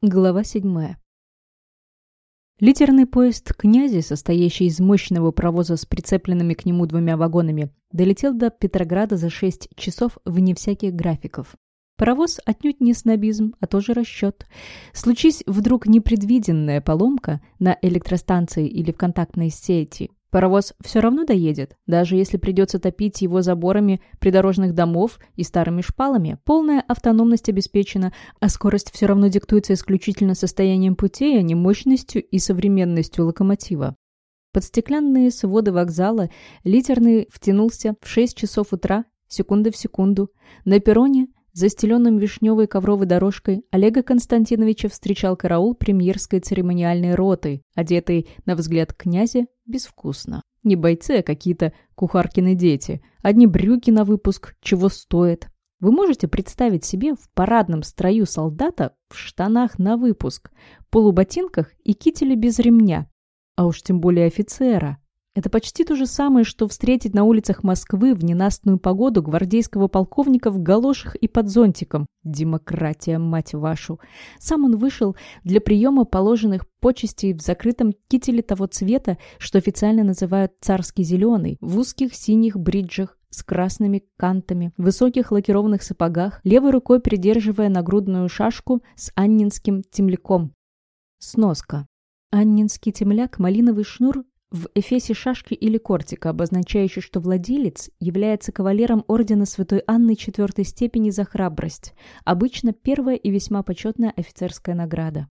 Глава седьмая. Литерный поезд «Князи», состоящий из мощного провоза с прицепленными к нему двумя вагонами, долетел до Петрограда за шесть часов вне всяких графиков. Паровоз отнюдь не снобизм, а тоже расчет. Случись вдруг непредвиденная поломка на электростанции или в контактной сети, Паровоз все равно доедет, даже если придется топить его заборами придорожных домов и старыми шпалами. Полная автономность обеспечена, а скорость все равно диктуется исключительно состоянием путей, а не мощностью и современностью локомотива. Под стеклянные своды вокзала литерный втянулся в 6 часов утра, секунды в секунду. На перроне Застеленным вишневой ковровой дорожкой Олега Константиновича встречал караул премьерской церемониальной роты, одетый, на взгляд князя, безвкусно. Не бойцы, а какие-то кухаркины дети. Одни брюки на выпуск, чего стоят. Вы можете представить себе в парадном строю солдата в штанах на выпуск, полуботинках и кителе без ремня, а уж тем более офицера. Это почти то же самое, что встретить на улицах Москвы в ненастную погоду гвардейского полковника в галошах и под зонтиком. Демократия, мать вашу! Сам он вышел для приема положенных почестей в закрытом кителе того цвета, что официально называют царский зеленый, в узких синих бриджах, с красными кантами, в высоких лакированных сапогах, левой рукой придерживая нагрудную шашку с аннинским темляком. Сноска. Аннинский темляк – малиновый шнур в эфесе шашки или кортика, обозначающий, что владелец является кавалером ордена Святой Анны четвертой степени за храбрость, обычно первая и весьма почетная офицерская награда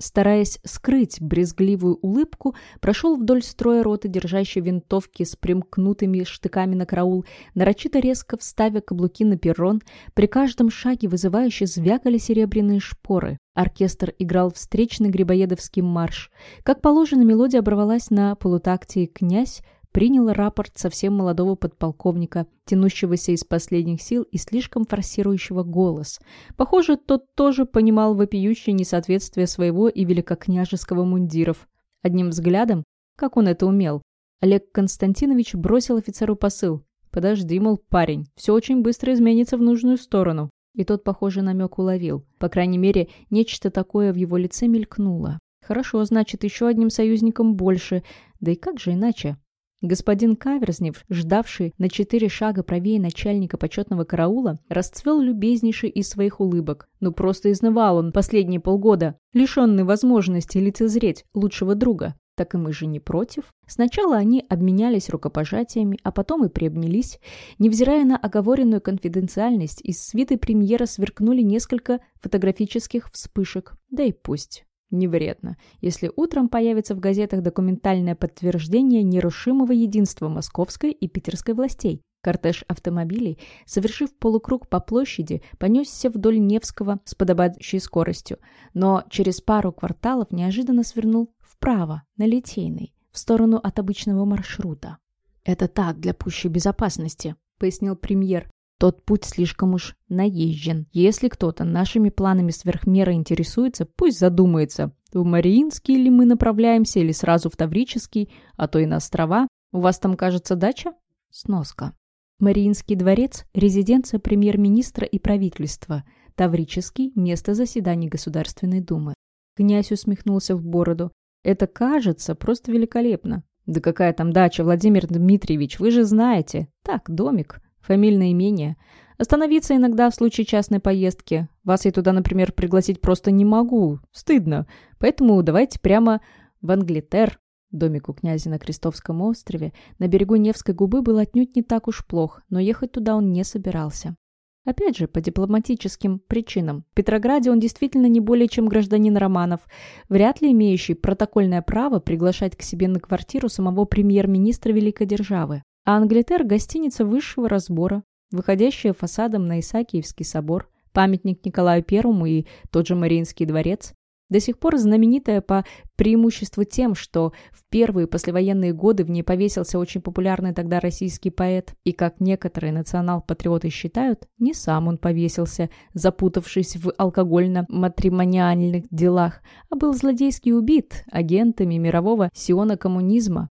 стараясь скрыть брезгливую улыбку, прошел вдоль строя роты, держащей винтовки с примкнутыми штыками на караул, нарочито резко вставя каблуки на перрон, при каждом шаге вызывающе звякали серебряные шпоры. Оркестр играл встречный грибоедовский марш. Как положено, мелодия оборвалась на полутакте, князь принял рапорт совсем молодого подполковника, тянущегося из последних сил и слишком форсирующего голос. Похоже, тот тоже понимал вопиющее несоответствие своего и великокняжеского мундиров. Одним взглядом, как он это умел, Олег Константинович бросил офицеру посыл. «Подожди, мол, парень, все очень быстро изменится в нужную сторону». И тот, похоже, намек уловил. По крайней мере, нечто такое в его лице мелькнуло. Хорошо, значит, еще одним союзником больше. Да и как же иначе? Господин Каверзнев, ждавший на четыре шага правее начальника почетного караула, расцвел любезнейший из своих улыбок. Ну просто изнывал он последние полгода, лишенный возможности лицезреть лучшего друга. Так и мы же не против. Сначала они обменялись рукопожатиями, а потом и приобнялись. Невзирая на оговоренную конфиденциальность, из свиты премьера сверкнули несколько фотографических вспышек. Да и пусть. Не вредно, если утром появится в газетах документальное подтверждение нерушимого единства московской и питерской властей. Кортеж автомобилей, совершив полукруг по площади, понесся вдоль Невского с подобающей скоростью, но через пару кварталов неожиданно свернул вправо, на Литейный, в сторону от обычного маршрута. «Это так, для пущей безопасности», — пояснил премьер. Тот путь слишком уж наезжен. Если кто-то нашими планами сверхмеры интересуется, пусть задумается, в Мариинский ли мы направляемся или сразу в Таврический, а то и на острова. У вас там, кажется, дача? Сноска. Мариинский дворец – резиденция премьер-министра и правительства. Таврический – место заседаний Государственной Думы. Князь усмехнулся в бороду. Это кажется просто великолепно. Да какая там дача, Владимир Дмитриевич, вы же знаете. Так, домик фамильное имение. Остановиться иногда в случае частной поездки. Вас я туда, например, пригласить просто не могу. Стыдно. Поэтому давайте прямо в Англитер. Домик у князя на Крестовском острове на берегу Невской губы был отнюдь не так уж плох, но ехать туда он не собирался. Опять же, по дипломатическим причинам. В Петрограде он действительно не более чем гражданин Романов, вряд ли имеющий протокольное право приглашать к себе на квартиру самого премьер-министра Великой Державы. А Англитер – гостиница высшего разбора, выходящая фасадом на Исаакиевский собор, памятник Николаю Первому и тот же Мариинский дворец, до сих пор знаменитая по преимуществу тем, что в первые послевоенные годы в ней повесился очень популярный тогда российский поэт, и, как некоторые национал-патриоты считают, не сам он повесился, запутавшись в алкогольно-матримониальных делах, а был злодейски убит агентами мирового сиона коммунизма,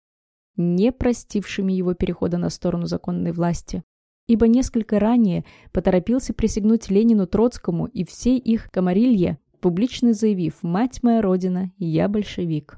не простившими его перехода на сторону законной власти. Ибо несколько ранее поторопился присягнуть Ленину Троцкому и всей их комарилье публично заявив «Мать моя родина, я большевик».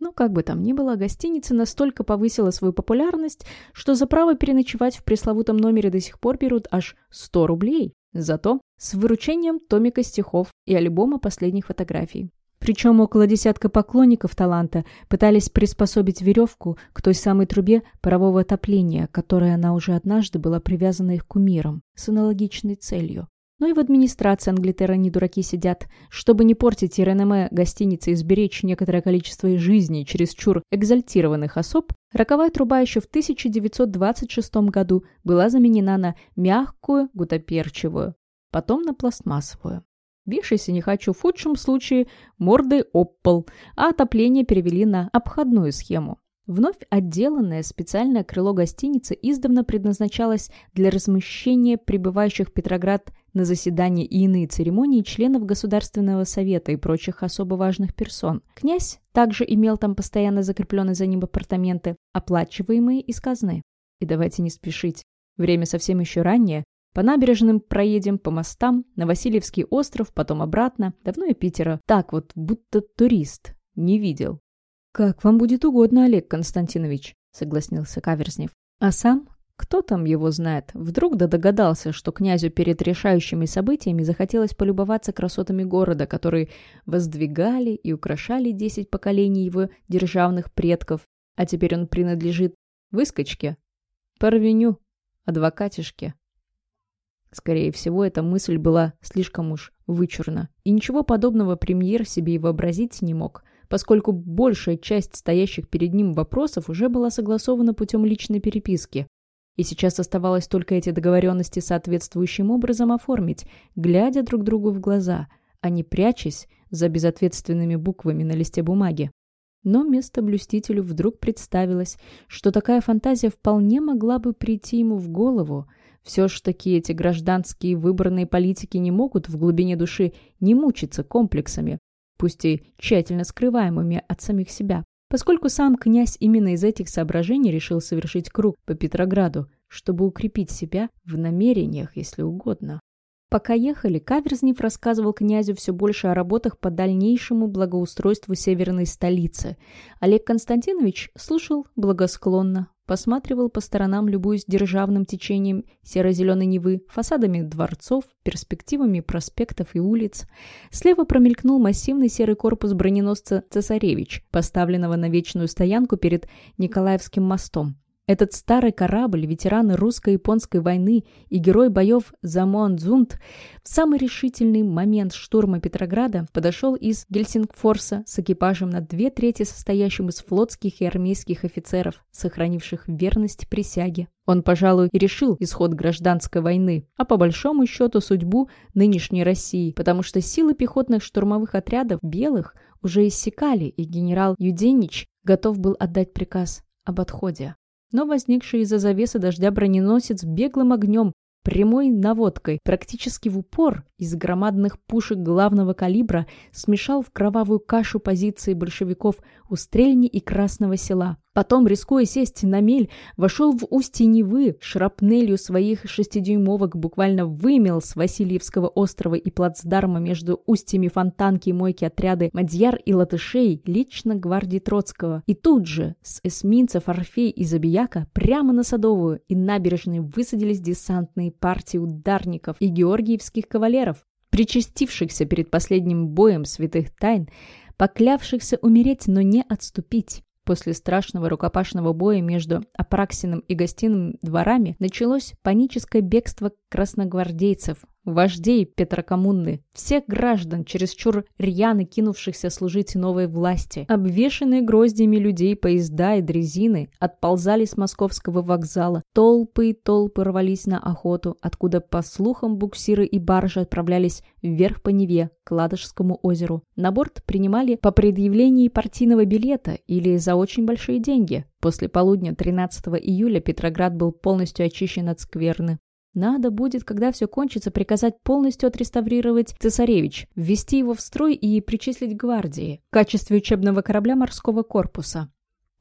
Но как бы там ни было, гостиница настолько повысила свою популярность, что за право переночевать в пресловутом номере до сих пор берут аж 100 рублей. Зато с выручением томика стихов и альбома последних фотографий. Причем около десятка поклонников таланта пытались приспособить веревку к той самой трубе парового отопления, которой она уже однажды была привязана их кумиром, с аналогичной целью. Но и в администрации Англитера не дураки сидят. Чтобы не портить РНМ гостиницы и сберечь некоторое количество жизней через чур экзальтированных особ, роковая труба еще в 1926 году была заменена на мягкую гутоперчивую, потом на пластмассовую. Вешайся не хочу, в худшем случае мордой об пол, а отопление перевели на обходную схему. Вновь отделанное специальное крыло гостиницы издавна предназначалось для размещения прибывающих в Петроград на заседания и иные церемонии членов Государственного совета и прочих особо важных персон. Князь также имел там постоянно закрепленные за ним апартаменты, оплачиваемые из казны. И давайте не спешить. Время совсем еще раннее. По набережным проедем, по мостам, на Васильевский остров, потом обратно. Давно и Питера. Так вот, будто турист. Не видел. «Как вам будет угодно, Олег Константинович», — согласился Каверзнев. «А сам? Кто там его знает? Вдруг да догадался, что князю перед решающими событиями захотелось полюбоваться красотами города, которые воздвигали и украшали десять поколений его державных предков, а теперь он принадлежит выскочке, порвеню, адвокатишке». Скорее всего, эта мысль была слишком уж вычурна, и ничего подобного премьер себе и вообразить не мог — поскольку большая часть стоящих перед ним вопросов уже была согласована путем личной переписки. И сейчас оставалось только эти договоренности соответствующим образом оформить, глядя друг другу в глаза, а не прячась за безответственными буквами на листе бумаги. Но место блюстителю вдруг представилось, что такая фантазия вполне могла бы прийти ему в голову. Все ж таки эти гражданские выборные политики не могут в глубине души не мучиться комплексами, пусть и тщательно скрываемыми от самих себя, поскольку сам князь именно из этих соображений решил совершить круг по Петрограду, чтобы укрепить себя в намерениях, если угодно. Пока ехали, Каверзнев рассказывал князю все больше о работах по дальнейшему благоустройству северной столицы. Олег Константинович слушал благосклонно, посматривал по сторонам, любуясь державным течением серо-зеленой Невы, фасадами дворцов, перспективами проспектов и улиц. Слева промелькнул массивный серый корпус броненосца «Цесаревич», поставленного на вечную стоянку перед Николаевским мостом. Этот старый корабль, ветераны русско-японской войны и герой боев Замуан-Дзунт в самый решительный момент штурма Петрограда подошел из Гельсингфорса с экипажем на две трети состоящим из флотских и армейских офицеров, сохранивших верность присяге. Он, пожалуй, и решил исход гражданской войны, а по большому счету судьбу нынешней России, потому что силы пехотных штурмовых отрядов белых уже иссякали, и генерал Юденич готов был отдать приказ об отходе но возникший из-за завесы дождя броненосец беглым огнем Прямой наводкой, практически в упор, из громадных пушек главного калибра смешал в кровавую кашу позиции большевиков у Стрельни и Красного села. Потом, рискуя сесть на мель, вошел в устье Невы, шрапнелью своих шестидюймовок буквально вымел с Васильевского острова и плацдарма между устьями фонтанки и мойки отряды Мадьяр и Латышей лично гвардии Троцкого. И тут же с эсминцев Орфей и Забияка прямо на Садовую и набережной высадились десантные партии ударников и георгиевских кавалеров, причастившихся перед последним боем святых тайн, поклявшихся умереть, но не отступить. После страшного рукопашного боя между Апраксиным и гостиным дворами началось паническое бегство красногвардейцев, вождей Петрокоммуны, всех граждан, чересчур рьяно кинувшихся служить новой власти. Обвешанные гроздями людей поезда и дрезины отползали с московского вокзала. Толпы и толпы рвались на охоту, откуда, по слухам, буксиры и баржи отправлялись вверх по Неве, к Ладожскому озеру. На борт принимали по предъявлении партийного билета или за очень большие деньги. После полудня 13 июля Петроград был полностью очищен от скверны. Надо будет, когда все кончится, приказать полностью отреставрировать «Цесаревич», ввести его в строй и причислить к гвардии в качестве учебного корабля морского корпуса.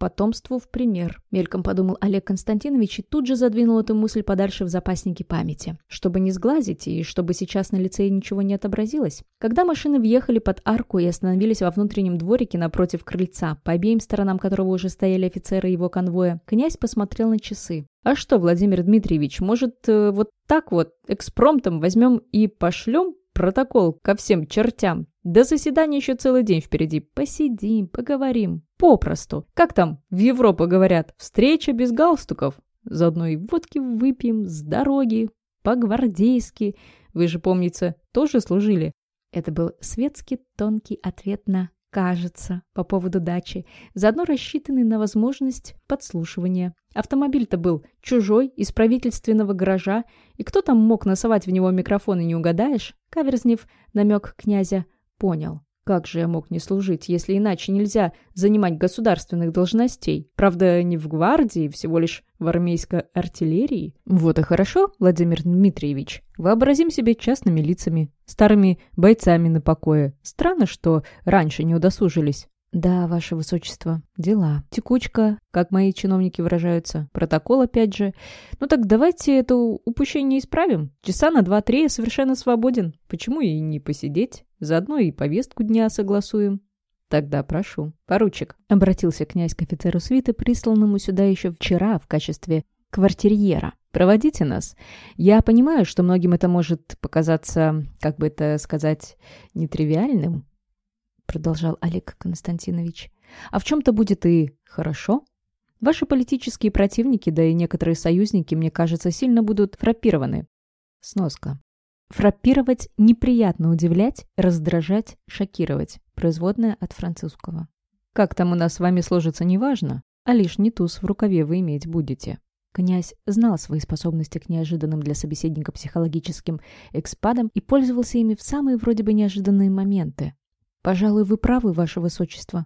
Потомству в пример», — мельком подумал Олег Константинович и тут же задвинул эту мысль подальше в запасники памяти. Чтобы не сглазить и чтобы сейчас на лице ничего не отобразилось. Когда машины въехали под арку и остановились во внутреннем дворике напротив крыльца, по обеим сторонам которого уже стояли офицеры его конвоя, князь посмотрел на часы. «А что, Владимир Дмитриевич, может, э, вот так вот экспромтом возьмем и пошлем протокол ко всем чертям. До заседания еще целый день впереди. Посидим, поговорим. Попросту. Как там в Европу говорят? Встреча без галстуков. Заодно и водки выпьем с дороги. По-гвардейски. Вы же, помнится, тоже служили. Это был светский тонкий ответ на кажется, по поводу дачи, заодно рассчитанный на возможность подслушивания. Автомобиль-то был чужой, из правительственного гаража, и кто там мог насовать в него микрофон и не угадаешь? Каверзнев намек князя понял. Как же я мог не служить, если иначе нельзя занимать государственных должностей? Правда, не в гвардии, всего лишь в армейской артиллерии. Вот и хорошо, Владимир Дмитриевич. Вообразим себе частными лицами, старыми бойцами на покое. Странно, что раньше не удосужились. «Да, ваше высочество, дела. Текучка, как мои чиновники выражаются. Протокол опять же. Ну так давайте это упущение исправим. Часа на два-три я совершенно свободен. Почему и не посидеть? Заодно и повестку дня согласуем». «Тогда прошу. Поручик», — обратился князь к офицеру свиты, присланному сюда еще вчера в качестве квартирьера. «Проводите нас. Я понимаю, что многим это может показаться, как бы это сказать, нетривиальным, продолжал Олег Константинович. «А в чем-то будет и хорошо. Ваши политические противники, да и некоторые союзники, мне кажется, сильно будут фрапированы». Сноска. Фраппировать – неприятно удивлять, раздражать, шокировать. Производная от французского. Как там у нас с вами сложится, неважно, а лишь не туз в рукаве вы иметь будете. Князь знал свои способности к неожиданным для собеседника психологическим экспадам и пользовался ими в самые вроде бы неожиданные моменты. «Пожалуй, вы правы, ваше высочество».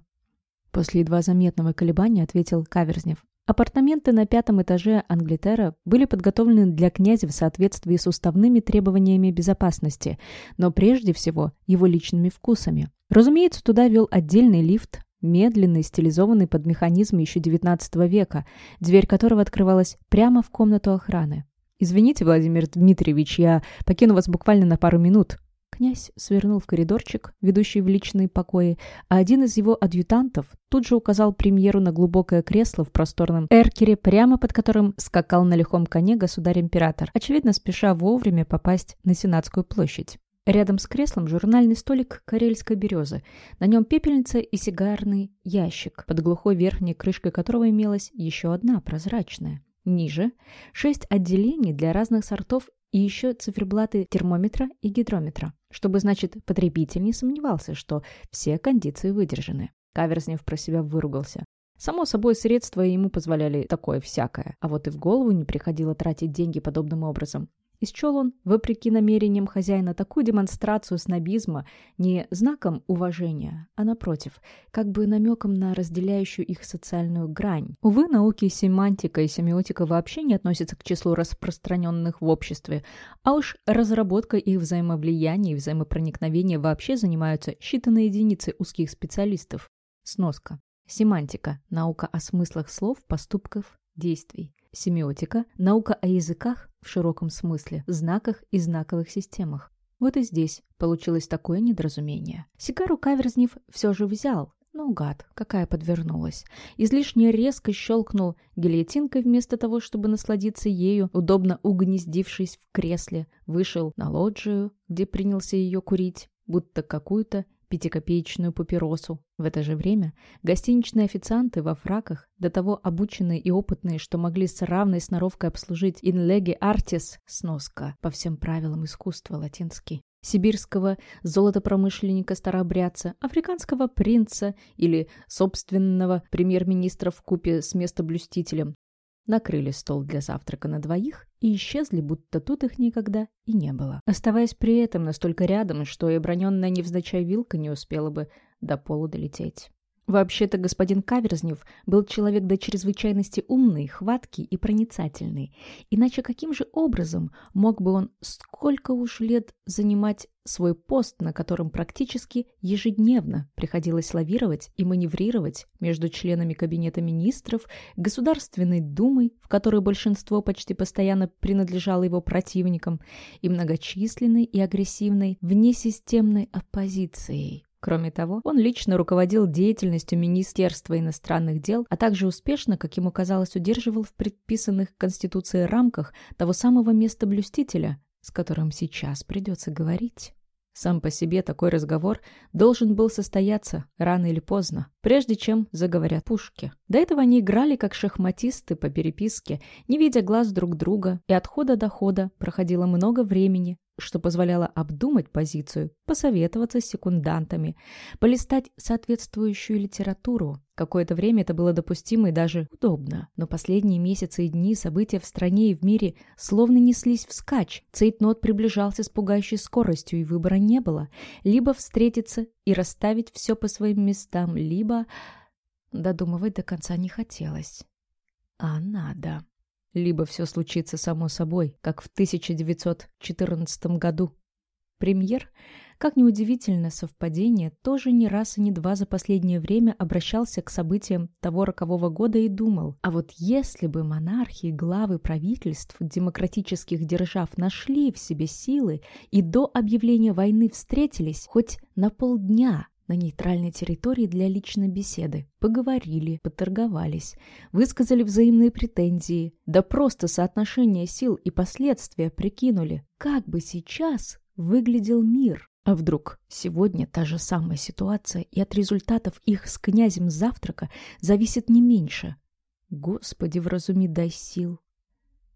После едва заметного колебания ответил Каверзнев. Апартаменты на пятом этаже Англитера были подготовлены для князя в соответствии с уставными требованиями безопасности, но прежде всего его личными вкусами. Разумеется, туда вел отдельный лифт, медленный, стилизованный под механизм еще XIX века, дверь которого открывалась прямо в комнату охраны. «Извините, Владимир Дмитриевич, я покину вас буквально на пару минут», Князь свернул в коридорчик, ведущий в личные покои, а один из его адъютантов тут же указал премьеру на глубокое кресло в просторном эркере, прямо под которым скакал на лихом коне государь-император, очевидно спеша вовремя попасть на Сенатскую площадь. Рядом с креслом журнальный столик карельской березы. На нем пепельница и сигарный ящик, под глухой верхней крышкой которого имелась еще одна прозрачная. Ниже – шесть отделений для разных сортов и еще циферблаты термометра и гидрометра, чтобы, значит, потребитель не сомневался, что все кондиции выдержаны. Каверзнев про себя выругался. Само собой, средства ему позволяли такое всякое, а вот и в голову не приходило тратить деньги подобным образом. И счел он, вопреки намерениям хозяина, такую демонстрацию снобизма не знаком уважения, а напротив, как бы намеком на разделяющую их социальную грань. Увы, науки семантика и семиотика вообще не относятся к числу распространенных в обществе, а уж разработка их взаимовлияния и взаимопроникновения вообще занимаются считанные единицы узких специалистов. Сноска. Семантика – наука о смыслах слов, поступков, действий. Семиотика – наука о языках в широком смысле, знаках и знаковых системах. Вот и здесь получилось такое недоразумение. Сигару Каверзнев все же взял, но гад, какая подвернулась. Излишне резко щелкнул гильотинкой вместо того, чтобы насладиться ею, удобно угнездившись в кресле, вышел на лоджию, где принялся ее курить, будто какую-то пятикопеечную папиросу. В это же время гостиничные официанты во фраках, до того обученные и опытные, что могли с равной сноровкой обслужить инлеги артис сноска по всем правилам искусства латинский сибирского золотопромышленника-старообрядца, африканского принца или собственного премьер-министра в купе с местоблюстителем, накрыли стол для завтрака на двоих и исчезли, будто тут их никогда и не было. Оставаясь при этом настолько рядом, что и броненная невзначай вилка не успела бы до полу долететь. Вообще-то господин Каверзнев был человек до чрезвычайности умный, хваткий и проницательный. Иначе каким же образом мог бы он сколько уж лет занимать свой пост, на котором практически ежедневно приходилось лавировать и маневрировать между членами Кабинета министров, Государственной Думой, в которой большинство почти постоянно принадлежало его противникам, и многочисленной и агрессивной внесистемной оппозицией. Кроме того, он лично руководил деятельностью Министерства иностранных дел, а также успешно, как ему казалось, удерживал в предписанных Конституцией рамках того самого места блюстителя, с которым сейчас придется говорить. Сам по себе такой разговор должен был состояться рано или поздно, прежде чем заговорят пушки. До этого они играли как шахматисты по переписке, не видя глаз друг друга, и от хода до хода проходило много времени, что позволяло обдумать позицию, посоветоваться с секундантами, полистать соответствующую литературу. Какое-то время это было допустимо и даже удобно, но последние месяцы и дни события в стране и в мире словно неслись вскачь. Цейтнот приближался с пугающей скоростью, и выбора не было. Либо встретиться и расставить все по своим местам, либо... Додумывать до конца не хотелось. А надо либо все случится само собой, как в 1914 году. Премьер, как неудивительно совпадение, тоже не раз и не два за последнее время обращался к событиям того рокового года и думал, а вот если бы монархи главы правительств демократических держав нашли в себе силы и до объявления войны встретились хоть на полдня, на нейтральной территории для личной беседы. Поговорили, поторговались, высказали взаимные претензии, да просто соотношение сил и последствия прикинули, как бы сейчас выглядел мир. А вдруг сегодня та же самая ситуация, и от результатов их с князем завтрака зависит не меньше? Господи, вразуми дай сил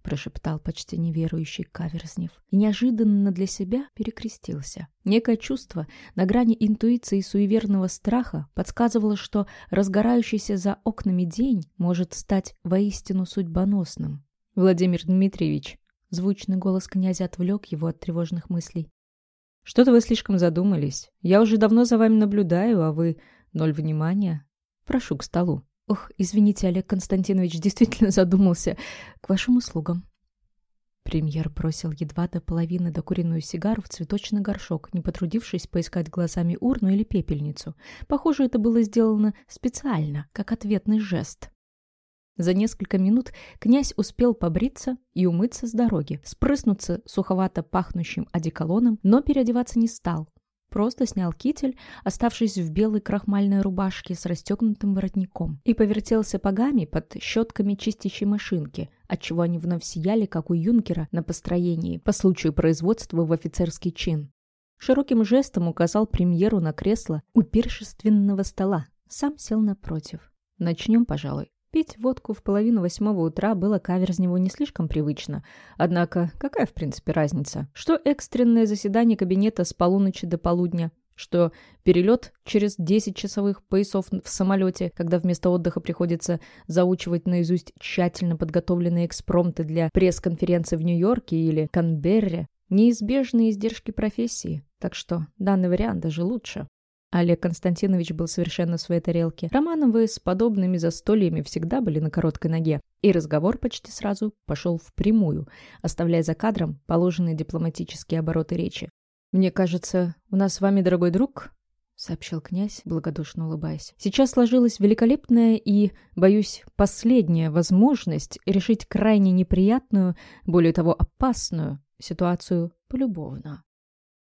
прошептал почти неверующий Каверзнев. И неожиданно для себя перекрестился. Некое чувство на грани интуиции и суеверного страха подсказывало, что разгорающийся за окнами день может стать воистину судьбоносным. «Владимир Дмитриевич», — звучный голос князя отвлек его от тревожных мыслей. «Что-то вы слишком задумались. Я уже давно за вами наблюдаю, а вы ноль внимания. Прошу к столу». «Ох, извините, Олег Константинович действительно задумался. К вашим услугам». Премьер бросил едва до половины докуренную сигару в цветочный горшок, не потрудившись поискать глазами урну или пепельницу. Похоже, это было сделано специально, как ответный жест. За несколько минут князь успел побриться и умыться с дороги, спрыснуться суховато пахнущим одеколоном, но переодеваться не стал, Просто снял китель, оставшись в белой крахмальной рубашке с расстегнутым воротником, и повертел сапогами под щетками чистящей машинки, отчего они вновь сияли, как у юнкера на построении, по случаю производства в офицерский чин. Широким жестом указал премьеру на кресло у пиршественного стола. Сам сел напротив. «Начнем, пожалуй». Пить водку в половину восьмого утра было каверзневу не слишком привычно. Однако, какая в принципе разница? Что экстренное заседание кабинета с полуночи до полудня, что перелет через 10 часовых поясов в самолете, когда вместо отдыха приходится заучивать наизусть тщательно подготовленные экспромты для пресс-конференции в Нью-Йорке или Канберре, неизбежные издержки профессии. Так что данный вариант даже лучше. Олег Константинович был совершенно в своей тарелке. Романовы с подобными застольями всегда были на короткой ноге. И разговор почти сразу пошел впрямую, оставляя за кадром положенные дипломатические обороты речи. «Мне кажется, у нас с вами, дорогой друг, — сообщил князь, благодушно улыбаясь. «Сейчас сложилась великолепная и, боюсь, последняя возможность решить крайне неприятную, более того, опасную ситуацию полюбовно.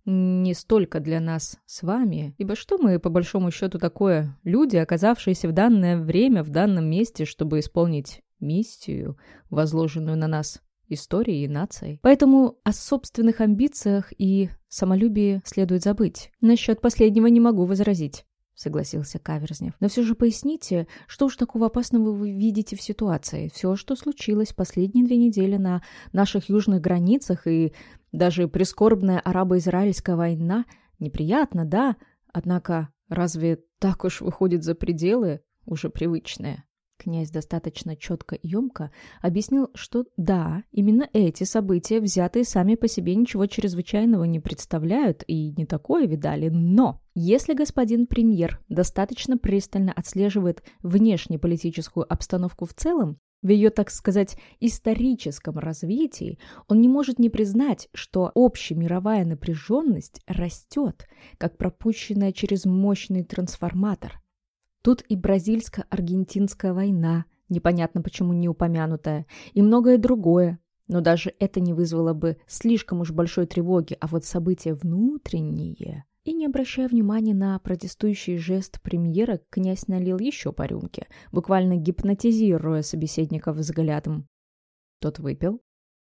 Не столько для нас с вами, ибо что мы, по большому счету, такое? Люди, оказавшиеся в данное время в данном месте, чтобы исполнить миссию, возложенную на нас историей и нацией. Поэтому о собственных амбициях и самолюбии следует забыть. Насчет последнего не могу возразить. — согласился Каверзнев. «Но все же поясните, что уж такого опасного вы видите в ситуации? Все, что случилось последние две недели на наших южных границах и даже прискорбная арабо-израильская война неприятно, да, однако разве так уж выходит за пределы уже привычные?» Князь достаточно четко и емко объяснил, что да, именно эти события, взятые сами по себе, ничего чрезвычайного не представляют и не такое видали, но если господин премьер достаточно пристально отслеживает внешнеполитическую обстановку в целом, в ее, так сказать, историческом развитии он не может не признать, что общемировая напряженность растет, как пропущенная через мощный трансформатор. Тут и бразильско-аргентинская война, непонятно почему не упомянутая, и многое другое. Но даже это не вызвало бы слишком уж большой тревоги, а вот события внутренние... И не обращая внимания на протестующий жест премьера, князь налил еще по рюмке, буквально гипнотизируя собеседника взглядом. Тот выпил,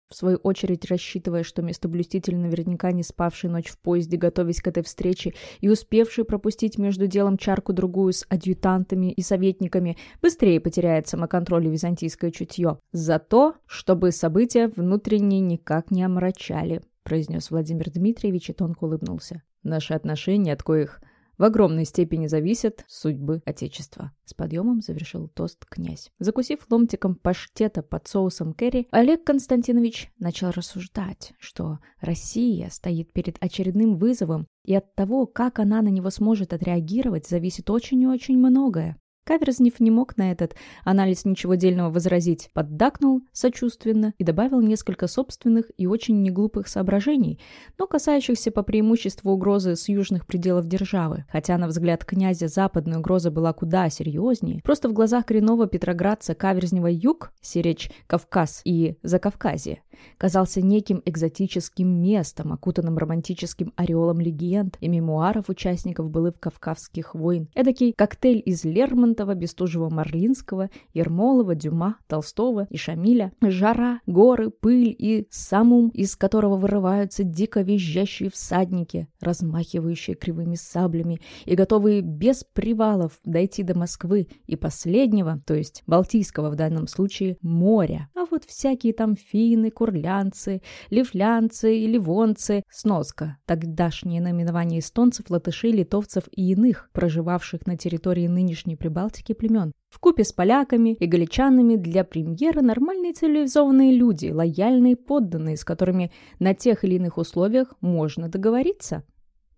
в свою очередь рассчитывая, что местоблюститель, наверняка не спавший ночь в поезде, готовясь к этой встрече, и успевший пропустить между делом чарку-другую с адъютантами и советниками, быстрее потеряет самоконтроль и византийское чутье. За то, чтобы события внутренне никак не омрачали, произнес Владимир Дмитриевич и тонко улыбнулся. Наши отношения, от коих в огромной степени зависят судьбы Отечества. С подъемом завершил тост князь. Закусив ломтиком паштета под соусом керри, Олег Константинович начал рассуждать, что Россия стоит перед очередным вызовом, и от того, как она на него сможет отреагировать, зависит очень и очень многое. Каверзнев не мог на этот анализ ничего дельного возразить, поддакнул сочувственно и добавил несколько собственных и очень неглупых соображений, но касающихся по преимуществу угрозы с южных пределов державы. Хотя, на взгляд князя, западная угроза была куда серьезнее, просто в глазах коренного петроградца Каверзнева юг, сиречь Кавказ и Закавказье, казался неким экзотическим местом, окутанным романтическим ореолом легенд и мемуаров участников былых кавказских войн. Эдакий коктейль из Лермонтова, Бестужева-Марлинского, Ермолова, Дюма, Толстого и Шамиля. Жара, горы, пыль и самум, из которого вырываются дико визжащие всадники, размахивающие кривыми саблями и готовые без привалов дойти до Москвы и последнего, то есть Балтийского в данном случае, моря. А вот всякие там финны, курлянцы, ливлянцы и ливонцы, сноска, тогдашнее наименование эстонцев, латышей, литовцев и иных, проживавших на территории нынешней Прибалтики племен. В купе с поляками и галичанами для премьера нормальные цивилизованные люди, лояльные подданные, с которыми на тех или иных условиях можно договориться.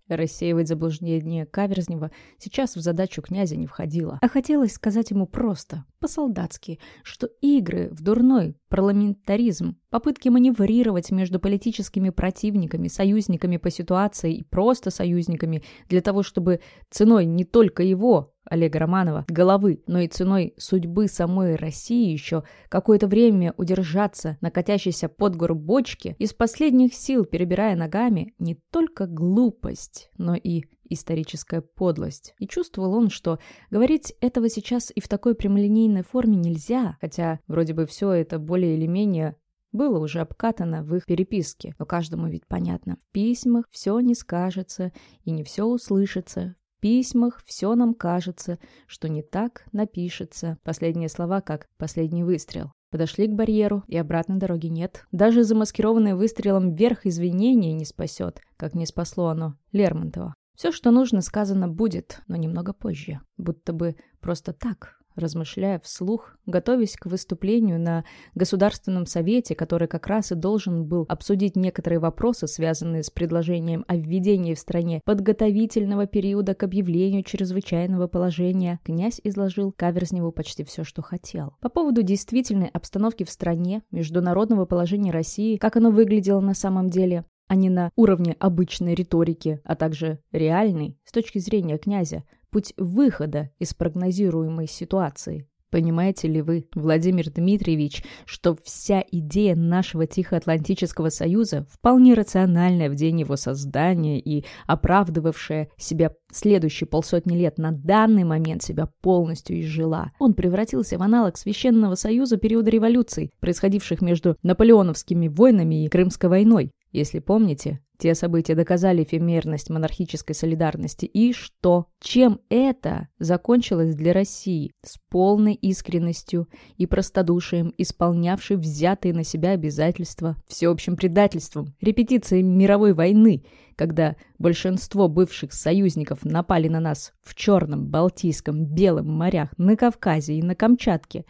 Рассеивать заблуждение Каверзнева сейчас в задачу князя не входило. А хотелось сказать ему просто, по-солдатски, что игры в дурной парламентаризм, попытки маневрировать между политическими противниками, союзниками по ситуации и просто союзниками для того, чтобы ценой не только его, Олега Романова, головы, но и ценой судьбы самой России еще какое-то время удержаться на катящейся под гору бочке, из последних сил перебирая ногами, не только глупость, но и историческая подлость. И чувствовал он, что говорить этого сейчас и в такой прямолинейной форме нельзя, хотя вроде бы все это более или менее было уже обкатано в их переписке, но каждому ведь понятно. В письмах все не скажется и не все услышится. В письмах все нам кажется, что не так напишется. Последние слова как «последний выстрел». Подошли к барьеру, и обратной дороги нет. Даже замаскированный выстрелом вверх извинения не спасет, как не спасло оно Лермонтова. Все, что нужно, сказано будет, но немного позже. Будто бы просто так, размышляя вслух, готовясь к выступлению на Государственном совете, который как раз и должен был обсудить некоторые вопросы, связанные с предложением о введении в стране подготовительного периода к объявлению чрезвычайного положения, князь изложил Каверзневу почти все, что хотел. По поводу действительной обстановки в стране, международного положения России, как оно выглядело на самом деле, а не на уровне обычной риторики, а также реальный, с точки зрения князя, путь выхода из прогнозируемой ситуации. Понимаете ли вы, Владимир Дмитриевич, что вся идея нашего Тихоатлантического союза, вполне рациональная в день его создания и оправдывавшая себя следующие полсотни лет, на данный момент себя полностью изжила. Он превратился в аналог Священного союза периода революций, происходивших между наполеоновскими войнами и Крымской войной. Если помните, Те события доказали эфемерность монархической солидарности. И что? Чем это закончилось для России? С полной искренностью и простодушием, исполнявшей взятые на себя обязательства, всеобщим предательством, репетицией мировой войны, когда большинство бывших союзников напали на нас в Черном, Балтийском, Белом морях, на Кавказе и на Камчатке.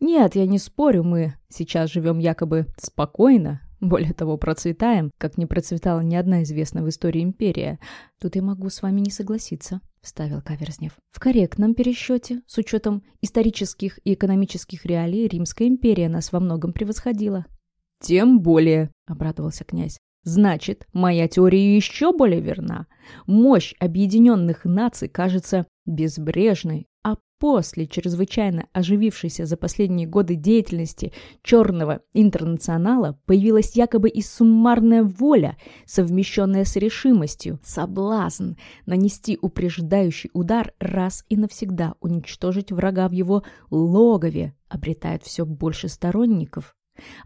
Нет, я не спорю, мы сейчас живем якобы спокойно, более того, процветаем, как не процветала ни одна известная в истории империя. Тут я могу с вами не согласиться, вставил Каверзнев. В корректном пересчете, с учетом исторических и экономических реалий, Римская империя нас во многом превосходила. Тем более, обрадовался князь. Значит, моя теория еще более верна. Мощь объединенных наций кажется безбрежной, после чрезвычайно оживившейся за последние годы деятельности черного интернационала появилась якобы и суммарная воля, совмещенная с решимостью, соблазн нанести упреждающий удар раз и навсегда, уничтожить врага в его логове, обретает все больше сторонников.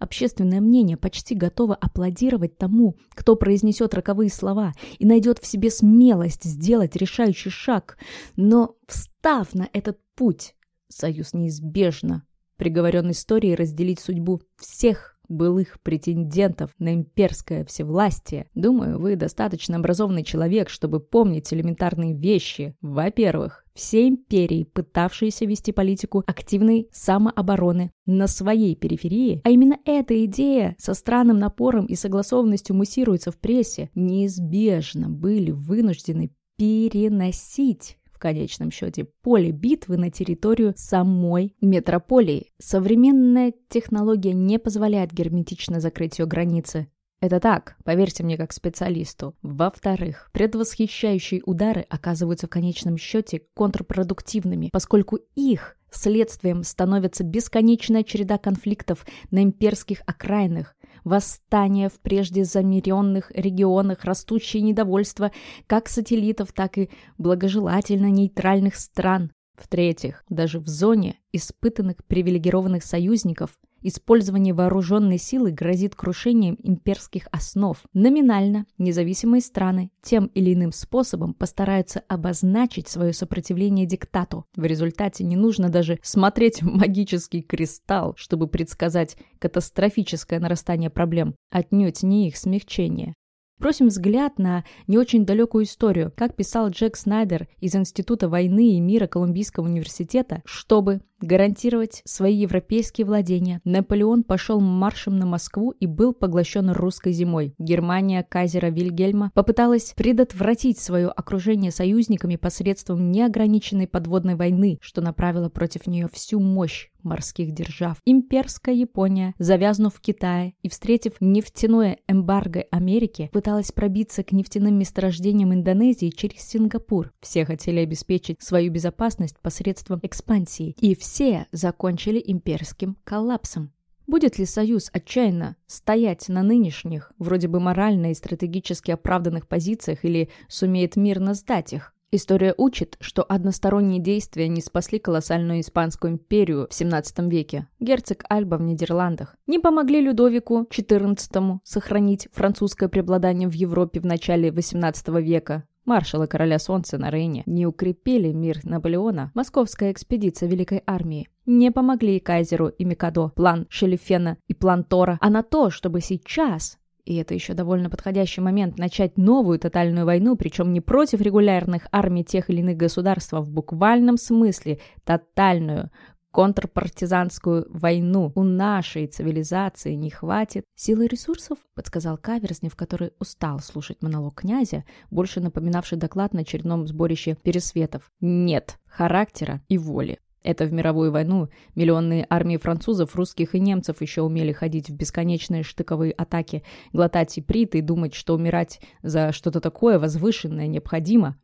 Общественное мнение почти готово аплодировать тому, кто произнесет роковые слова и найдет в себе смелость сделать решающий шаг. Но, встав на этот путь, союз неизбежно, приговорен историей разделить судьбу всех былых претендентов на имперское всевластие. Думаю, вы достаточно образованный человек, чтобы помнить элементарные вещи. Во-первых, все империи, пытавшиеся вести политику активной самообороны на своей периферии, а именно эта идея со странным напором и согласованностью муссируется в прессе, неизбежно были вынуждены переносить в конечном счете поле битвы на территорию самой метрополии. Современная технология не позволяет герметично закрыть ее границы. Это так, поверьте мне как специалисту. Во-вторых, предвосхищающие удары оказываются в конечном счете контрпродуктивными, поскольку их следствием становится бесконечная череда конфликтов на имперских окраинах, восстания в прежде замеренных регионах, растущее недовольство как сателлитов, так и благожелательно нейтральных стран. В-третьих, даже в зоне испытанных привилегированных союзников Использование вооруженной силы грозит крушением имперских основ. Номинально независимые страны тем или иным способом постараются обозначить свое сопротивление диктату. В результате не нужно даже смотреть в магический кристалл, чтобы предсказать катастрофическое нарастание проблем, отнюдь не их смягчение. Бросим взгляд на не очень далекую историю. Как писал Джек Снайдер из Института войны и мира Колумбийского университета, чтобы гарантировать свои европейские владения, Наполеон пошел маршем на Москву и был поглощен русской зимой. Германия Кайзера Вильгельма попыталась предотвратить свое окружение союзниками посредством неограниченной подводной войны, что направило против нее всю мощь морских держав. Имперская Япония, завязнув в Китае и встретив нефтяное эмбарго Америки, пыталась пробиться к нефтяным месторождениям Индонезии через Сингапур. Все хотели обеспечить свою безопасность посредством экспансии, и все закончили имперским коллапсом. Будет ли Союз отчаянно стоять на нынешних, вроде бы морально и стратегически оправданных позициях или сумеет мирно сдать их? История учит, что односторонние действия не спасли колоссальную Испанскую империю в 17 веке. Герцог Альба в Нидерландах. Не помогли Людовику XIV сохранить французское преобладание в Европе в начале 18 века. Маршала Короля Солнца на Рейне не укрепили мир Наполеона, московская экспедиция Великой Армии. Не помогли и Кайзеру, и Микадо, план Шелефена и план Тора, а на то, чтобы сейчас и это еще довольно подходящий момент начать новую тотальную войну, причем не против регулярных армий тех или иных государств, а в буквальном смысле тотальную, контрпартизанскую войну. У нашей цивилизации не хватит силы ресурсов, подсказал Каверзнев, который устал слушать монолог князя, больше напоминавший доклад на очередном сборище пересветов. Нет характера и воли. Это в мировую войну миллионные армии французов, русских и немцев еще умели ходить в бесконечные штыковые атаки, глотать иприты и думать, что умирать за что-то такое возвышенное необходимо.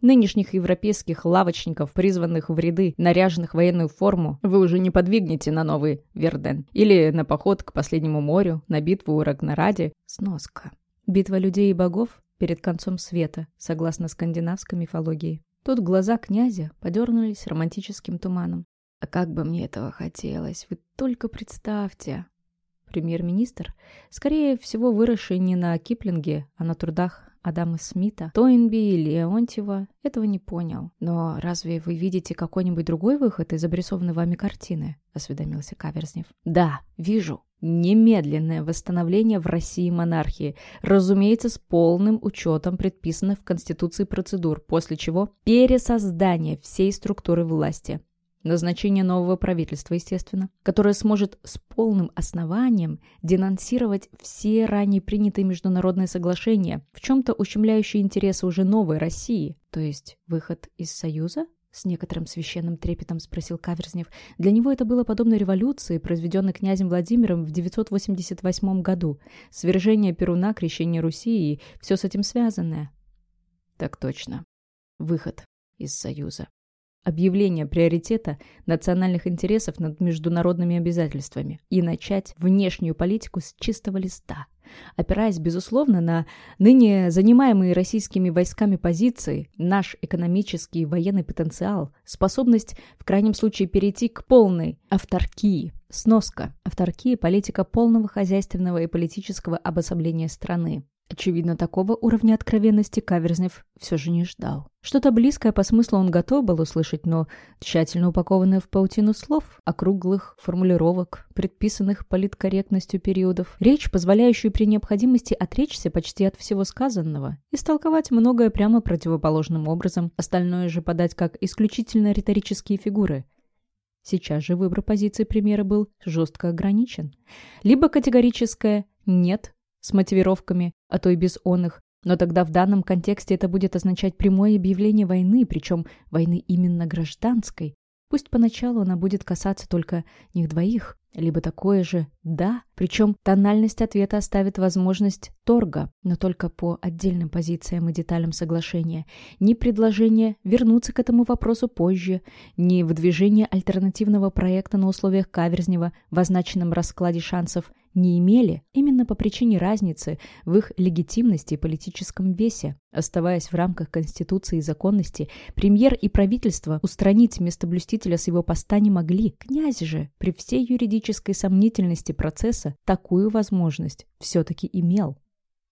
Нынешних европейских лавочников, призванных в ряды, наряженных в военную форму, вы уже не подвигнете на новый Верден. Или на поход к последнему морю, на битву у Рагнараде. Сноска. Битва людей и богов перед концом света, согласно скандинавской мифологии. Тут глаза князя подернулись романтическим туманом. «А как бы мне этого хотелось! Вы только представьте!» Премьер-министр, скорее всего, выросший не на Киплинге, а на трудах Адама Смита, Тойнби или Леонтьева, этого не понял. «Но разве вы видите какой-нибудь другой выход из обрисованной вами картины?» – осведомился Каверзнев. «Да, вижу. Немедленное восстановление в России монархии, разумеется, с полным учетом предписанных в Конституции процедур, после чего пересоздание всей структуры власти. Назначение нового правительства, естественно, которое сможет с полным основанием денонсировать все ранее принятые международные соглашения, в чем-то ущемляющие интересы уже новой России. То есть выход из Союза? С некоторым священным трепетом спросил Каверзнев. Для него это было подобно революции, произведенной князем Владимиром в 988 году. Свержение Перуна, крещение Руси и все с этим связанное. Так точно. Выход из Союза объявление приоритета национальных интересов над международными обязательствами и начать внешнюю политику с чистого листа, опираясь, безусловно, на ныне занимаемые российскими войсками позиции, наш экономический и военный потенциал, способность, в крайнем случае, перейти к полной авторкии. Сноска. Авторкия – политика полного хозяйственного и политического обособления страны. Очевидно, такого уровня откровенности Каверзнев все же не ждал. Что-то близкое по смыслу он готов был услышать, но тщательно упакованное в паутину слов, округлых формулировок, предписанных политкорректностью периодов, речь, позволяющую при необходимости отречься почти от всего сказанного, истолковать многое прямо противоположным образом, остальное же подать как исключительно риторические фигуры – Сейчас же выбор позиции премьера был жестко ограничен. Либо категорическое «нет» с мотивировками, а то и без он их. Но тогда в данном контексте это будет означать прямое объявление войны, причем войны именно гражданской. Пусть поначалу она будет касаться только них двоих, либо такое же «да», причем тональность ответа оставит возможность торга, но только по отдельным позициям и деталям соглашения, ни предложение вернуться к этому вопросу позже, ни выдвижение альтернативного проекта на условиях Каверзнева в означенном раскладе шансов не имели именно по причине разницы в их легитимности и политическом весе. Оставаясь в рамках Конституции и законности, премьер и правительство устранить местоблюстителя с его поста не могли. Князь же, при всей юридической сомнительности процесса, такую возможность все-таки имел.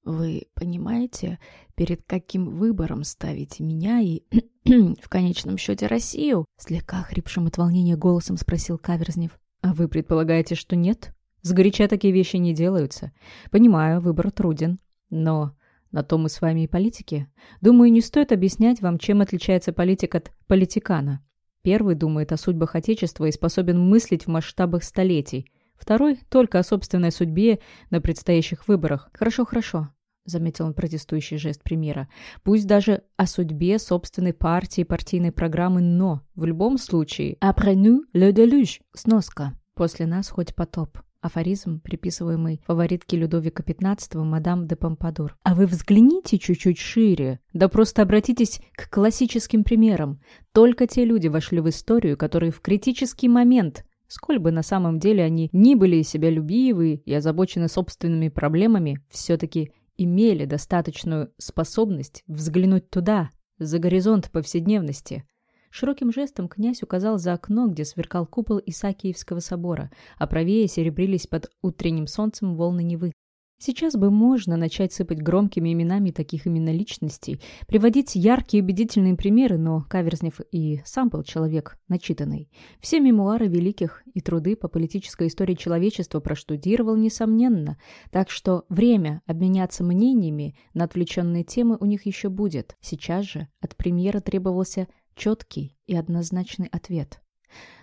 «Вы понимаете, перед каким выбором ставите меня и, в конечном счете, Россию?» Слегка хрипшим от волнения голосом спросил Каверзнев. «А вы предполагаете, что нет?» Сгоряча такие вещи не делаются. Понимаю, выбор труден. Но на то мы с вами и политики. Думаю, не стоит объяснять вам, чем отличается политик от политикана. Первый думает о судьбах Отечества и способен мыслить в масштабах столетий. Второй – только о собственной судьбе на предстоящих выборах. Хорошо, хорошо. — заметил он протестующий жест премьера. «Пусть даже о судьбе собственной партии, партийной программы, но в любом случае «après nous le déluge» — сноска. «После нас хоть потоп» афоризм, приписываемый фаворитке Людовика XV мадам де Помпадур. А вы взгляните чуть-чуть шире, да просто обратитесь к классическим примерам. Только те люди вошли в историю, которые в критический момент Сколь бы на самом деле они ни были себя любивы и озабочены собственными проблемами, все-таки имели достаточную способность взглянуть туда, за горизонт повседневности – Широким жестом князь указал за окно, где сверкал купол Исаакиевского собора, а правее серебрились под утренним солнцем волны Невы. Сейчас бы можно начать сыпать громкими именами таких именно личностей, приводить яркие убедительные примеры, но Каверзнев и сам был человек начитанный. Все мемуары великих и труды по политической истории человечества проштудировал, несомненно, так что время обменяться мнениями на отвлеченные темы у них еще будет. Сейчас же от премьера требовался четкий и однозначный ответ.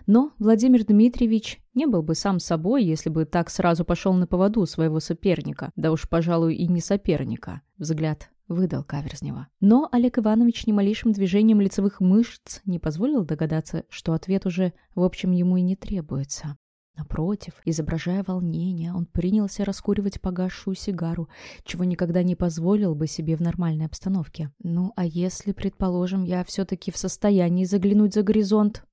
Но Владимир Дмитриевич не был бы сам собой, если бы так сразу пошел на поводу своего соперника, да уж, пожалуй, и не соперника. Взгляд выдал Каверзнева. Но Олег Иванович ни малейшим движением лицевых мышц не позволил догадаться, что ответ уже, в общем, ему и не требуется. Напротив, изображая волнение, он принялся раскуривать погасшую сигару, чего никогда не позволил бы себе в нормальной обстановке. «Ну, а если, предположим, я все-таки в состоянии заглянуть за горизонт?»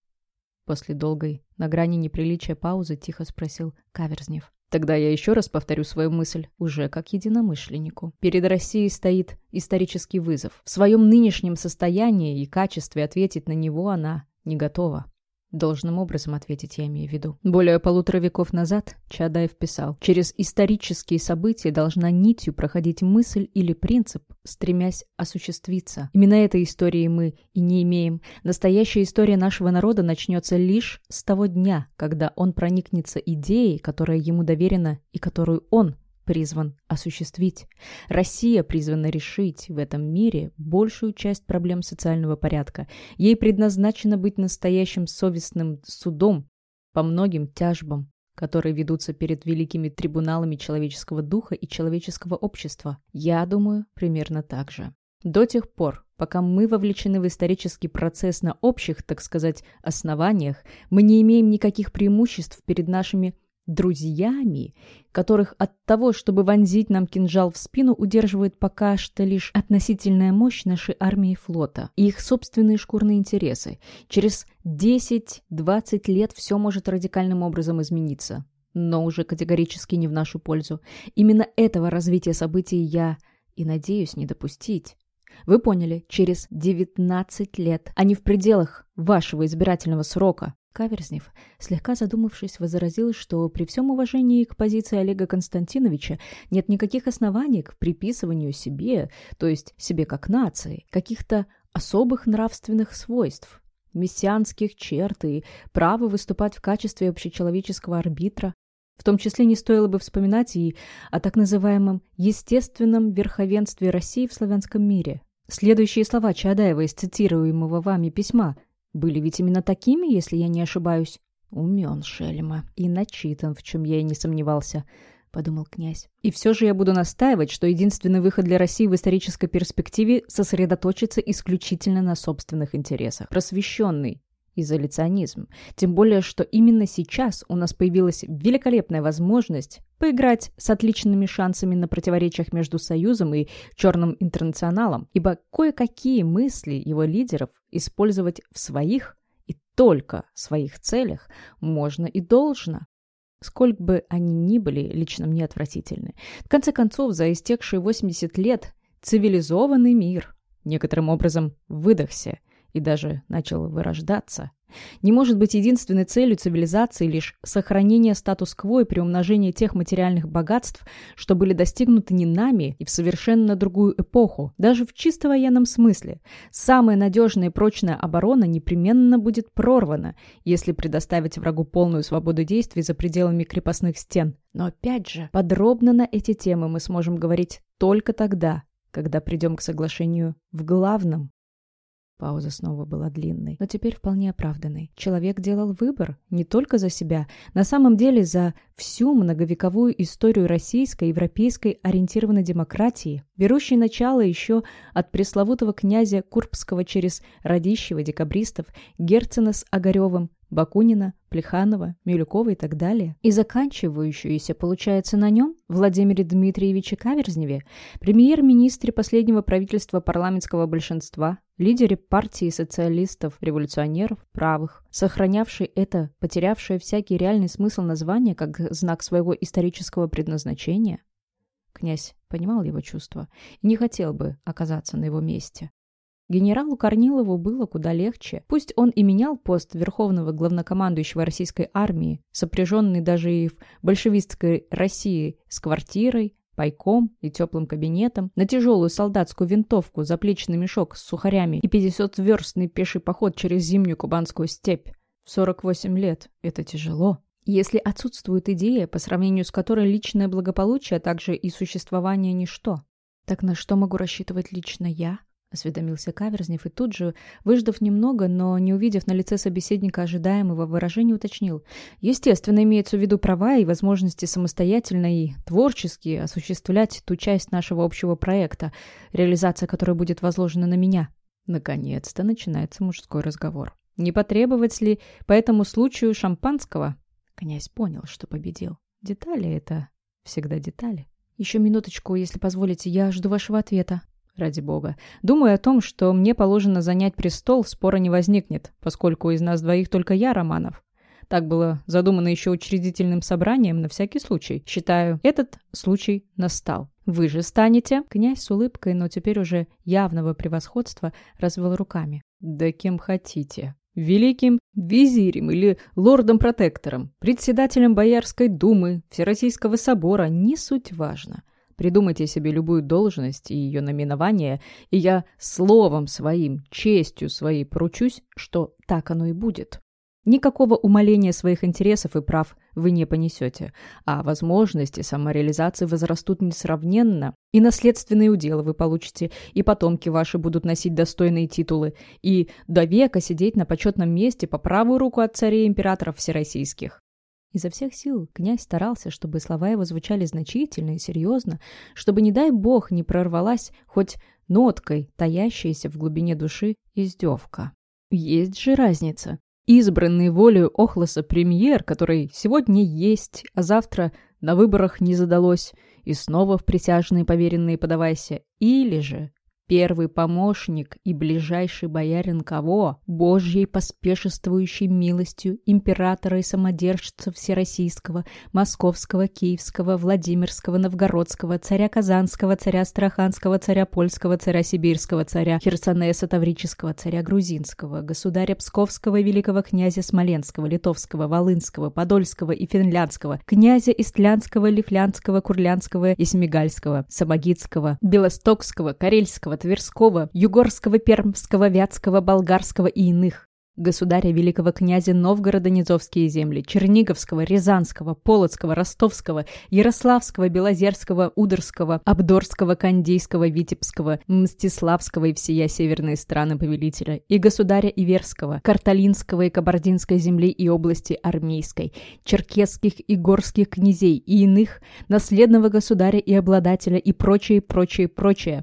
После долгой, на грани неприличия паузы, тихо спросил Каверзнев. Тогда я еще раз повторю свою мысль, уже как единомышленнику. Перед Россией стоит исторический вызов. В своем нынешнем состоянии и качестве ответить на него она не готова. Должным образом ответить я имею в виду. Более полутора веков назад Чадаев писал, через исторические события должна нитью проходить мысль или принцип, стремясь осуществиться. Именно этой истории мы и не имеем. Настоящая история нашего народа начнется лишь с того дня, когда он проникнется идеей, которая ему доверена и которую он призван осуществить. Россия призвана решить в этом мире большую часть проблем социального порядка. Ей предназначено быть настоящим совестным судом по многим тяжбам, которые ведутся перед великими трибуналами человеческого духа и человеческого общества. Я думаю, примерно так же. До тех пор, пока мы вовлечены в исторический процесс на общих, так сказать, основаниях, мы не имеем никаких преимуществ перед нашими друзьями, которых от того, чтобы вонзить нам кинжал в спину, удерживает пока что лишь относительная мощь нашей армии и флота и их собственные шкурные интересы. Через 10-20 лет все может радикальным образом измениться, но уже категорически не в нашу пользу. Именно этого развития событий я и надеюсь не допустить. Вы поняли, через 19 лет, а не в пределах вашего избирательного срока. Каверзнев, слегка задумавшись, возразил, что при всем уважении к позиции Олега Константиновича нет никаких оснований к приписыванию себе, то есть себе как нации, каких-то особых нравственных свойств, мессианских черт и право выступать в качестве общечеловеческого арбитра. В том числе не стоило бы вспоминать и о так называемом естественном верховенстве России в славянском мире. Следующие слова Чадаева из цитируемого вами письма – были ведь именно такими, если я не ошибаюсь. Умен Шельма и начитан, в чем я и не сомневался, — подумал князь. И все же я буду настаивать, что единственный выход для России в исторической перспективе сосредоточиться исключительно на собственных интересах. Просвещенный изоляционизм. Тем более, что именно сейчас у нас появилась великолепная возможность поиграть с отличными шансами на противоречиях между Союзом и Черным интернационалом, ибо кое-какие мысли его лидеров использовать в своих и только своих целях можно и должно. Сколько бы они ни были лично мне отвратительны. В конце концов, за истекшие 80 лет цивилизованный мир некоторым образом выдохся – и даже начал вырождаться. Не может быть единственной целью цивилизации лишь сохранение статус-кво и приумножение тех материальных богатств, что были достигнуты не нами и в совершенно другую эпоху, даже в чисто военном смысле. Самая надежная и прочная оборона непременно будет прорвана, если предоставить врагу полную свободу действий за пределами крепостных стен. Но опять же, подробно на эти темы мы сможем говорить только тогда, когда придем к соглашению в главном. Пауза снова была длинной, но теперь вполне оправданной. Человек делал выбор не только за себя, на самом деле за всю многовековую историю российской европейской ориентированной демократии, берущей начало еще от пресловутого князя Курбского через Радищева, декабристов, Герцена с Огаревым, Бакунина, Плеханова, Милюкова и так далее, и заканчивающуюся, получается, на нем, Владимире Дмитриевиче Каверзневе, премьер-министре последнего правительства парламентского большинства, лидере партии социалистов-революционеров, правых, сохранявший это, потерявшее всякий реальный смысл названия как знак своего исторического предназначения. Князь понимал его чувства и не хотел бы оказаться на его месте. Генералу Корнилову было куда легче. Пусть он и менял пост верховного главнокомандующего российской армии, сопряженный даже и в большевистской России с квартирой, пайком и теплым кабинетом, на тяжелую солдатскую винтовку, заплечный мешок с сухарями и 50-верстный пеший поход через зимнюю кубанскую степь. В 48 лет это тяжело. Если отсутствует идея, по сравнению с которой личное благополучие, а также и существование – ничто, так на что могу рассчитывать лично я? — осведомился Каверзнев и тут же, выждав немного, но не увидев на лице собеседника ожидаемого выражения, уточнил. Естественно, имеются в виду права и возможности самостоятельно и творчески осуществлять ту часть нашего общего проекта, реализация которой будет возложена на меня. Наконец-то начинается мужской разговор. Не потребовать ли по этому случаю шампанского? Князь понял, что победил. Детали — это всегда детали. Еще минуточку, если позволите, я жду вашего ответа ради бога. Думаю о том, что мне положено занять престол, спора не возникнет, поскольку из нас двоих только я, Романов. Так было задумано еще учредительным собранием на всякий случай. Считаю, этот случай настал. Вы же станете...» Князь с улыбкой, но теперь уже явного превосходства, развел руками. «Да кем хотите», великим визирем или лордом-протектором, председателем Боярской думы, Всероссийского собора, не суть важно. Придумайте себе любую должность и ее номинование, и я словом своим, честью своей поручусь, что так оно и будет. Никакого умаления своих интересов и прав вы не понесете, а возможности самореализации возрастут несравненно, и наследственные уделы вы получите, и потомки ваши будут носить достойные титулы, и до века сидеть на почетном месте по правую руку от царей императоров всероссийских. Изо всех сил князь старался, чтобы слова его звучали значительно и серьезно, чтобы, не дай бог, не прорвалась хоть ноткой, таящаяся в глубине души, издевка. Есть же разница. Избранный волею Охлоса премьер, который сегодня есть, а завтра на выборах не задалось, и снова в присяжные поверенные подавайся, или же первый помощник и ближайший боярин кого? Божьей поспешествующей милостью императора и самодержца Всероссийского, Московского, Киевского, Владимирского, Новгородского, царя Казанского, царя Астраханского, царя Польского, царя Сибирского, царя Херсонеса Таврического, царя Грузинского, государя Псковского, великого князя Смоленского, Литовского, Волынского, Подольского и Финляндского, князя Истлянского, Лифлянского, Курлянского и Семигальского, Самогитского, Белостокского, Карельского, Тверского, Югорского, Пермского, Вятского, Болгарского и иных. Государя великого князя Новгорода Низовские земли, Черниговского, Рязанского, Полоцкого, Ростовского, Ярославского, Белозерского, Удорского, Абдорского, Кандийского, Витебского, Мстиславского и всея северные страны повелителя, и государя Иверского, Карталинского и Кабардинской земли и области Армейской, черкесских и горских князей и иных, наследного государя и обладателя и прочее, прочее, прочее,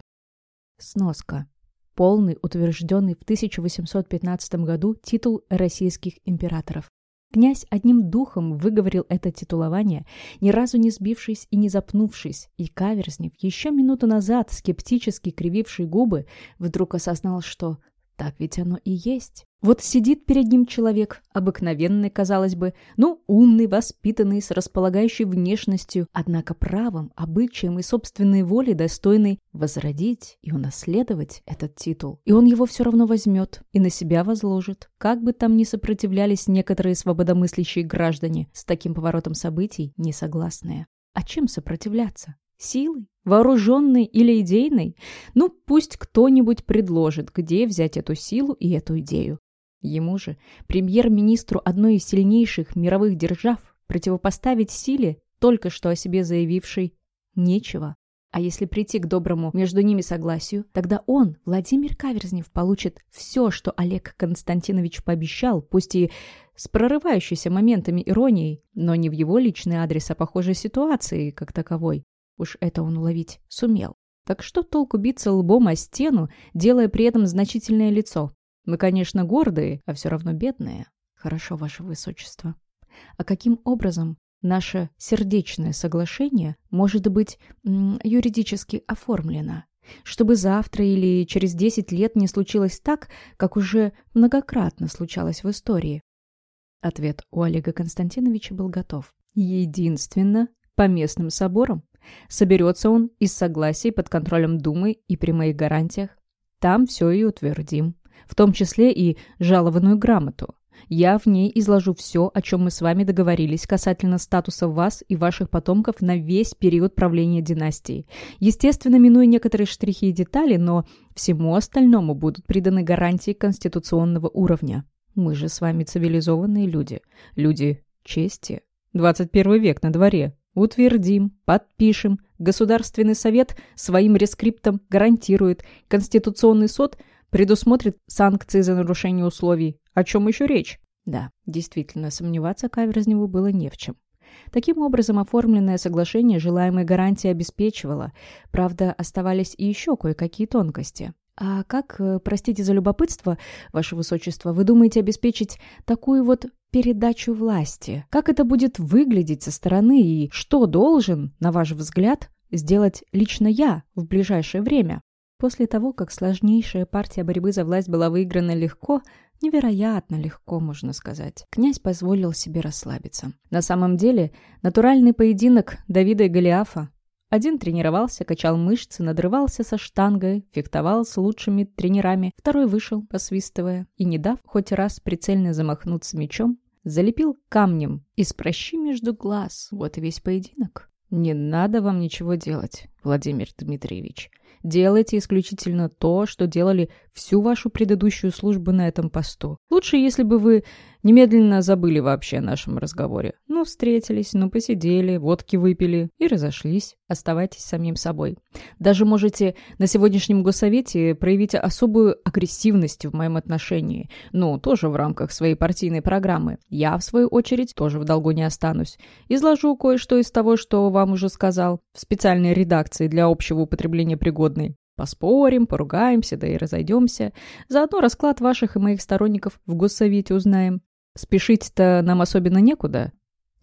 Сноска. Полный, утвержденный в 1815 году титул российских императоров. Князь одним духом выговорил это титулование, ни разу не сбившись и не запнувшись, и Каверзнев, еще минуту назад скептически крививший губы, вдруг осознал, что так ведь оно и есть. Вот сидит перед ним человек, обыкновенный, казалось бы, ну, умный, воспитанный, с располагающей внешностью, однако правом, обычаем и собственной волей достойный возродить и унаследовать этот титул. И он его все равно возьмет и на себя возложит, как бы там ни сопротивлялись некоторые свободомыслящие граждане с таким поворотом событий несогласные. А чем сопротивляться? Силой? Вооруженной или идейной? Ну, пусть кто-нибудь предложит, где взять эту силу и эту идею. Ему же, премьер-министру одной из сильнейших мировых держав, противопоставить силе, только что о себе заявившей, нечего. А если прийти к доброму между ними согласию, тогда он, Владимир Каверзнев, получит все, что Олег Константинович пообещал, пусть и с прорывающейся моментами иронией, но не в его личный адрес, а похожей ситуации как таковой. Уж это он уловить сумел. Так что толку биться лбом о стену, делая при этом значительное лицо? Мы, конечно, гордые, а все равно бедные. Хорошо, ваше высочество. А каким образом наше сердечное соглашение может быть юридически оформлено? Чтобы завтра или через 10 лет не случилось так, как уже многократно случалось в истории. Ответ у Олега Константиновича был готов. Единственно по местным соборам. Соберется он из согласий под контролем Думы и при моих гарантиях. Там все и утвердим. В том числе и жалованную грамоту. Я в ней изложу все, о чем мы с вами договорились касательно статуса вас и ваших потомков на весь период правления династии. Естественно, минуя некоторые штрихи и детали, но всему остальному будут приданы гарантии конституционного уровня. Мы же с вами цивилизованные люди. Люди чести. 21 век на дворе. Утвердим, подпишем. Государственный совет своим рескриптом гарантирует. Конституционный суд предусмотрит санкции за нарушение условий. О чем еще речь? Да, действительно, сомневаться Каверзневу было не в чем. Таким образом, оформленное соглашение желаемой гарантии обеспечивало. Правда, оставались и еще кое-какие тонкости. А как, э, простите за любопытство, ваше высочество, вы думаете обеспечить такую вот передачу власти? Как это будет выглядеть со стороны и что должен, на ваш взгляд, сделать лично я в ближайшее время? После того, как сложнейшая партия борьбы за власть была выиграна легко, невероятно легко, можно сказать, князь позволил себе расслабиться. На самом деле, натуральный поединок Давида и Голиафа Один тренировался, качал мышцы, надрывался со штангой, фехтовал с лучшими тренерами. Второй вышел, посвистывая, и, не дав хоть раз прицельно замахнуться мечом, залепил камнем из прощи между глаз. Вот и весь поединок. «Не надо вам ничего делать, Владимир Дмитриевич. Делайте исключительно то, что делали всю вашу предыдущую службу на этом посту. Лучше, если бы вы немедленно забыли вообще о нашем разговоре. Ну, встретились, ну, посидели, водки выпили и разошлись. Оставайтесь самим собой. Даже можете на сегодняшнем госсовете проявить особую агрессивность в моем отношении. Ну, тоже в рамках своей партийной программы. Я, в свою очередь, тоже в долгу не останусь. Изложу кое-что из того, что вам уже сказал, в специальной редакции для общего употребления пригодной. Поспорим, поругаемся, да и разойдемся. Заодно расклад ваших и моих сторонников в Госсовете узнаем. Спешить-то нам особенно некуда.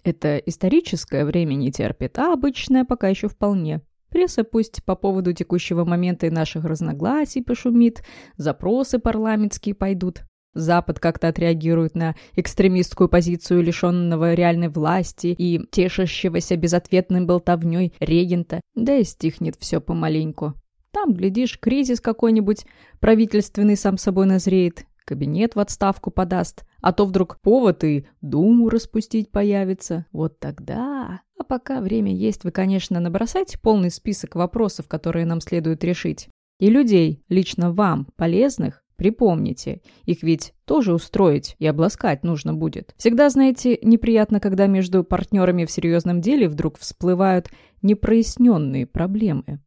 Это историческое время не терпит, а обычное пока еще вполне. Пресса пусть по поводу текущего момента и наших разногласий пошумит, запросы парламентские пойдут. Запад как-то отреагирует на экстремистскую позицию лишенного реальной власти и тешащегося безответной болтовней регента, да и стихнет все помаленьку. Там, глядишь, кризис какой-нибудь правительственный сам собой назреет, кабинет в отставку подаст, а то вдруг повод и думу распустить появится. Вот тогда... А пока время есть, вы, конечно, набросайте полный список вопросов, которые нам следует решить. И людей, лично вам, полезных, Припомните, их ведь тоже устроить и обласкать нужно будет. Всегда, знаете, неприятно, когда между партнерами в серьезном деле вдруг всплывают непроясненные проблемы.